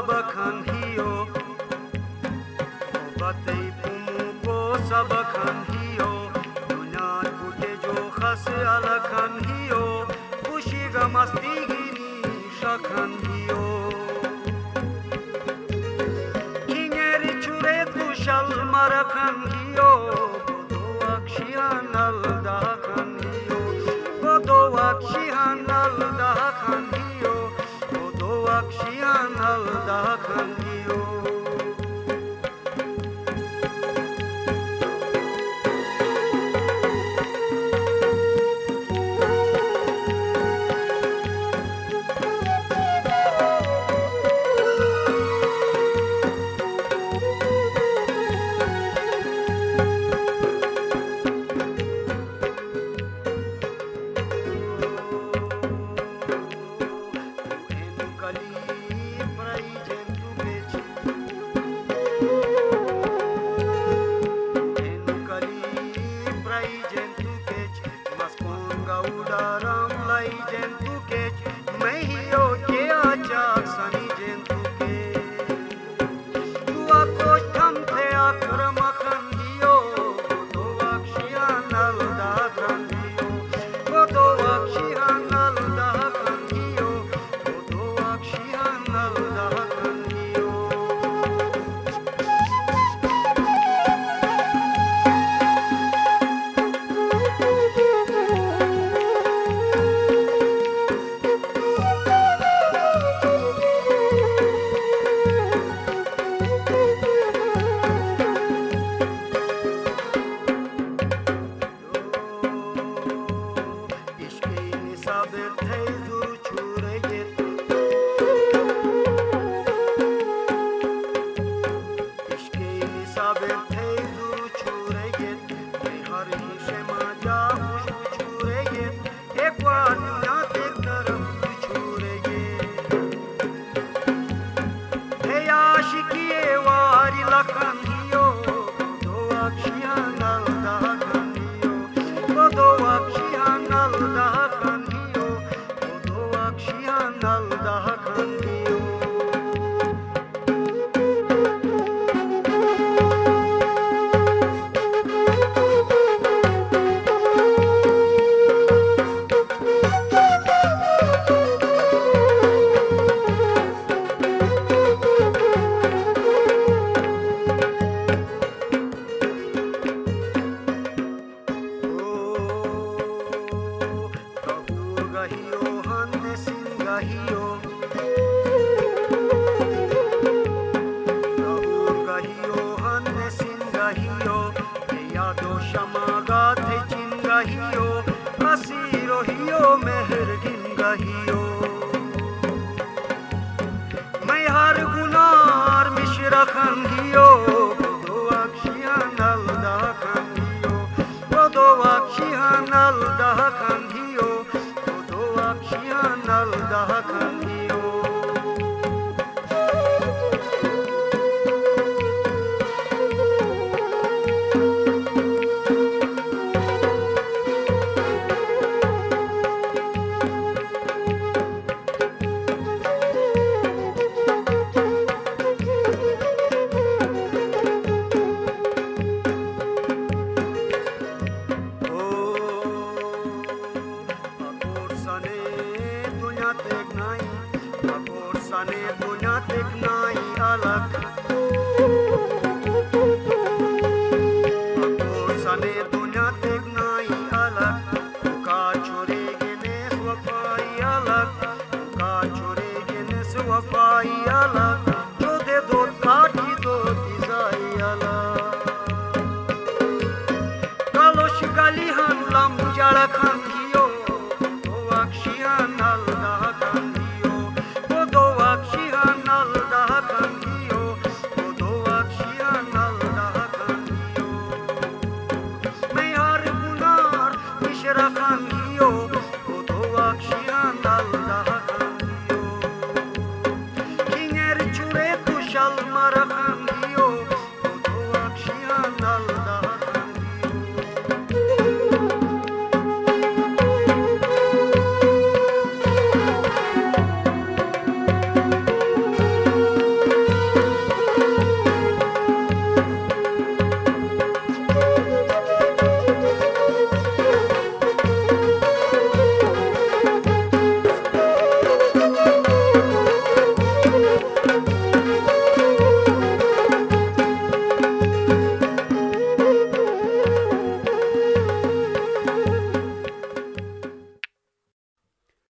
sabakan hiyo. Obatei pumu ko sabakan hiyo. Dunyar gute jo khase alakan hiyo. Khushi gamasti gini shakan hiyo. Kingeri chure kushal marakan hiyo. Bodo akshian alda kan hiyo. Bodo akshian alda kan hiyo. ਬਖਸ਼ਿਆ ਨਾਲ ਦਾਖਲ ਕੀਓ जंतु के मैं ही ओ के आचार सनी شادت تیزور چوره گیت اشکی میسابت تیزور چوره گیت بیهار هیشه ما جا خوش چوره گیت ایک وار دنیا تک طرف چوره گیت هی عاشقی واری لخن रहियो हन सिन रहियो या दो शमा गाथे चिन रहियो हसी रहियो मेहर गिन रहियो मैं हर गुनार मिश्र खंगियो নাই মাগুর সানে বুনাতেক নাই আলাক মাগুর সানে বুনাতেক নাই আলাক কা চুরে গেনে সফাই আলাক কা চুরে গেনে সফাই আলাক জোদে দো কাটি দো দিজাই আলাক কালো শিকালি হামলাম জাড়া খান